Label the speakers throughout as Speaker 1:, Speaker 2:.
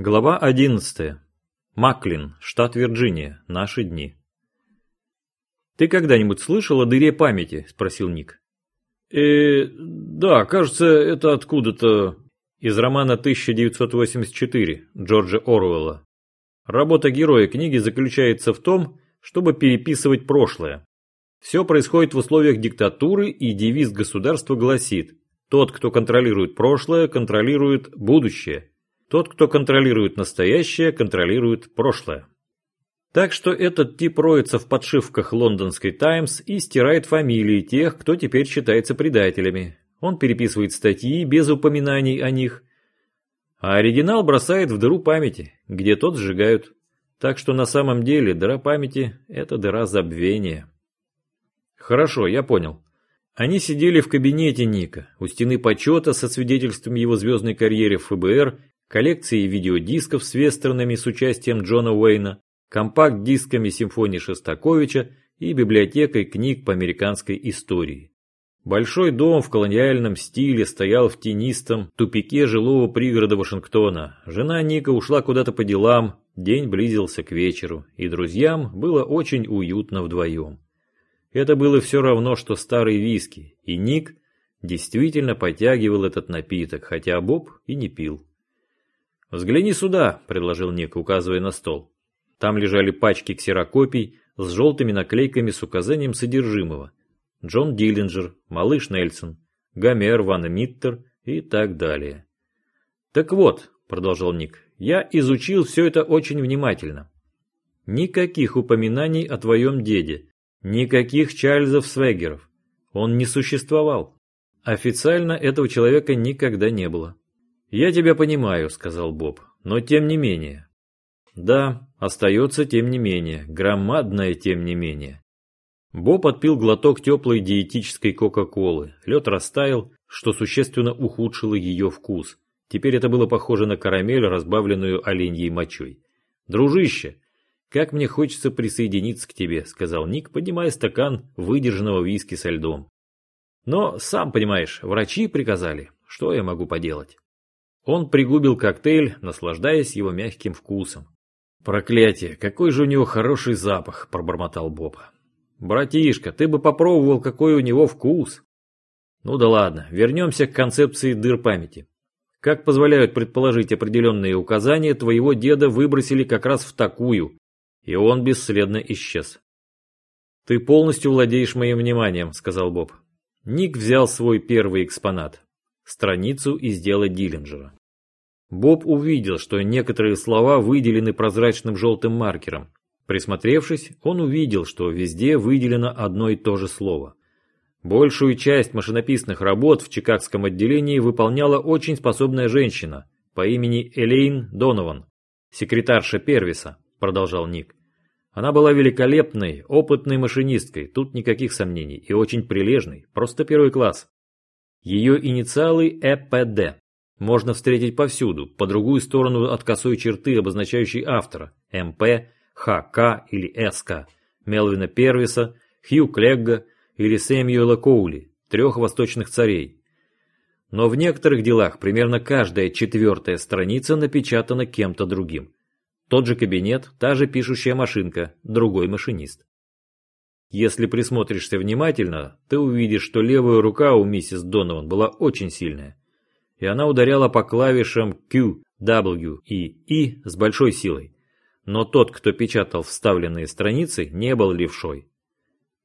Speaker 1: Глава 11. Маклин, штат Вирджиния. Наши дни. «Ты когда-нибудь слышал о дыре памяти?» – спросил Ник.
Speaker 2: э да, кажется, это откуда-то...»
Speaker 1: Из романа 1984 Джорджа Оруэлла. Работа героя книги заключается в том, чтобы переписывать прошлое. Все происходит в условиях диктатуры, и девиз государства гласит «Тот, кто контролирует прошлое, контролирует будущее». Тот, кто контролирует настоящее, контролирует прошлое. Так что этот тип роется в подшивках лондонской «Таймс» и стирает фамилии тех, кто теперь считается предателями. Он переписывает статьи без упоминаний о них. А оригинал бросает в дыру памяти, где тот сжигают. Так что на самом деле дыра памяти – это дыра забвения. Хорошо, я понял. Они сидели в кабинете Ника, у стены почета со свидетельством его звездной карьеры в ФБР коллекцией видеодисков с вестернами с участием Джона Уэйна, компакт-дисками симфонии Шостаковича и библиотекой книг по американской истории. Большой дом в колониальном стиле стоял в тенистом тупике жилого пригорода Вашингтона. Жена Ника ушла куда-то по делам, день близился к вечеру, и друзьям было очень уютно вдвоем. Это было все равно, что старый виски, и Ник действительно подтягивал этот напиток, хотя Боб и не пил. «Взгляни сюда», – предложил Ник, указывая на стол. Там лежали пачки ксерокопий с желтыми наклейками с указанием содержимого. Джон Диллинджер, Малыш Нельсон, Гомер Ван Миттер и так далее. «Так вот», – продолжал Ник, – «я изучил все это очень внимательно. Никаких упоминаний о твоем деде, никаких Чарльзов Свегеров. Он не существовал. Официально этого человека никогда не было. «Я тебя понимаю», — сказал Боб, — «но тем не менее». «Да, остается тем не менее, громадное тем не менее». Боб отпил глоток теплой диетической кока-колы. Лед растаял, что существенно ухудшило ее вкус. Теперь это было похоже на карамель, разбавленную оленьей мочой. «Дружище, как мне хочется присоединиться к тебе», — сказал Ник, поднимая стакан выдержанного виски со льдом. «Но, сам понимаешь, врачи приказали. Что я могу поделать?» Он пригубил коктейль, наслаждаясь его мягким вкусом. «Проклятие, какой же у него хороший запах!» – пробормотал Боб. «Братишка, ты бы попробовал, какой у него вкус!» «Ну да ладно, вернемся к концепции дыр памяти. Как позволяют предположить определенные указания, твоего деда выбросили как раз в такую, и он бесследно исчез». «Ты полностью владеешь моим вниманием», – сказал Боб. Ник взял свой первый экспонат – страницу из дела Диллинджера. Боб увидел, что некоторые слова выделены прозрачным желтым маркером. Присмотревшись, он увидел, что везде выделено одно и то же слово. Большую часть машинописных работ в Чикагском отделении выполняла очень способная женщина по имени Элейн Донован, секретарша Первиса, продолжал Ник. Она была великолепной, опытной машинисткой, тут никаких сомнений, и очень прилежной, просто первый класс. Ее инициалы ЭПД можно встретить повсюду, по другую сторону от косой черты, обозначающей автора – МП, ХК или СК, Мелвина Первиса, Хью Клегга или Сэмюэла Коули, трех восточных царей. Но в некоторых делах примерно каждая четвертая страница напечатана кем-то другим. Тот же кабинет, та же пишущая машинка, другой машинист. Если присмотришься внимательно, ты увидишь, что левая рука у миссис Донован была очень сильная и она ударяла по клавишам Q, W и E с большой силой. Но тот, кто печатал вставленные страницы, не был левшой.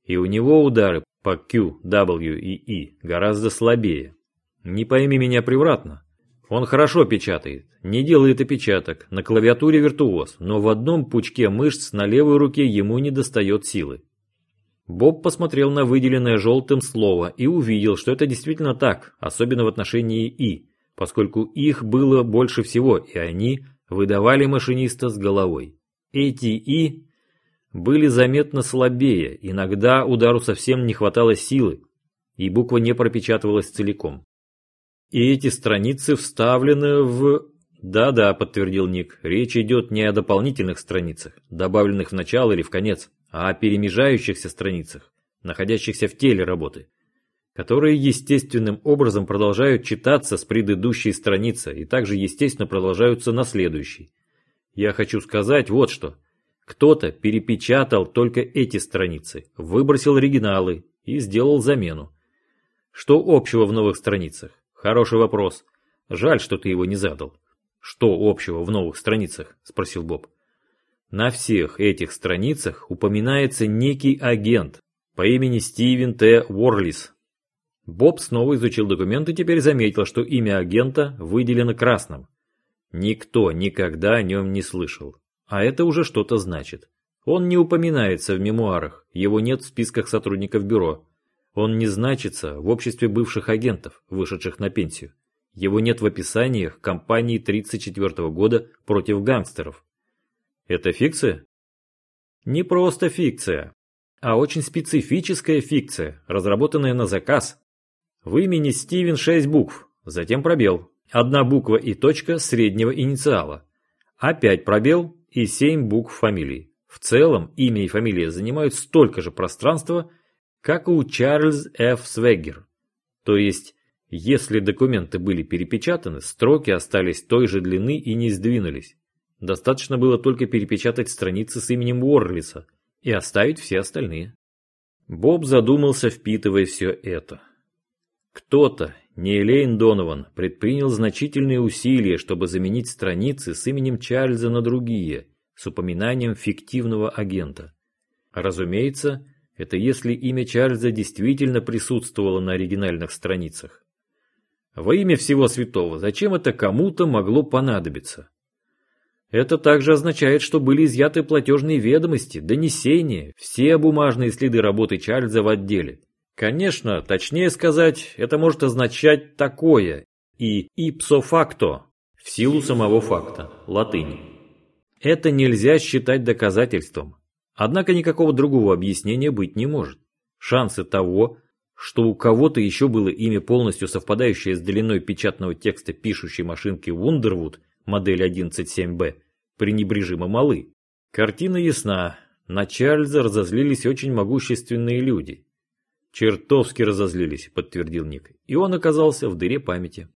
Speaker 1: И у него удары по Q, W и E гораздо слабее. Не пойми меня превратно. Он хорошо печатает, не делает опечаток, на клавиатуре виртуоз, но в одном пучке мышц на левой руке ему не достает силы. Боб посмотрел на выделенное желтым слово и увидел, что это действительно так, особенно в отношении «и», поскольку их было больше всего, и они выдавали машиниста с головой. Эти «и» были заметно слабее, иногда удару совсем не хватало силы, и буква не пропечатывалась целиком. И эти страницы вставлены в... Да-да, подтвердил Ник, речь идет не о дополнительных страницах, добавленных в начало или в конец, а о перемежающихся страницах, находящихся в теле работы. Которые естественным образом продолжают читаться с предыдущей страницы и также естественно продолжаются на следующей. Я хочу сказать вот что. Кто-то перепечатал только эти страницы, выбросил оригиналы и сделал замену. Что общего в новых страницах? Хороший вопрос. Жаль, что ты его не задал. Что общего в новых страницах? Спросил Боб. На всех этих страницах упоминается некий агент по имени Стивен Т. Уорлис. Боб снова изучил документ и теперь заметил, что имя агента выделено красным. Никто никогда о нем не слышал. А это уже что-то значит. Он не упоминается в мемуарах, его нет в списках сотрудников бюро. Он не значится в обществе бывших агентов, вышедших на пенсию. Его нет в описаниях кампании 1934 года против гангстеров. Это фикция? Не просто фикция, а очень специфическая фикция, разработанная на заказ. В имени Стивен шесть букв, затем пробел, одна буква и точка среднего инициала, опять пробел и семь букв фамилии. В целом имя и фамилия занимают столько же пространства, как у Чарльз Ф. Свеггер. То есть, если документы были перепечатаны, строки остались той же длины и не сдвинулись. Достаточно было только перепечатать страницы с именем Уорлиса и оставить все остальные. Боб задумался, впитывая все это. Кто-то, не Элейн Донован, предпринял значительные усилия, чтобы заменить страницы с именем Чарльза на другие, с упоминанием фиктивного агента. Разумеется, это если имя Чарльза действительно присутствовало на оригинальных страницах. Во имя всего святого, зачем это кому-то могло понадобиться? Это также означает, что были изъяты платежные ведомости, донесения, все бумажные следы работы Чарльза в отделе. Конечно, точнее сказать, это может означать такое и ipso facto, в силу самого факта, латыни. Это нельзя считать доказательством. Однако никакого другого объяснения быть не может. Шансы того, что у кого-то еще было имя полностью совпадающее с длиной печатного текста пишущей машинки Wonderwood модель 11.7b, пренебрежимо малы. Картина ясна. На Чарльза разозлились очень могущественные люди. «Чертовски разозлились», — подтвердил Ник, и он оказался в дыре памяти.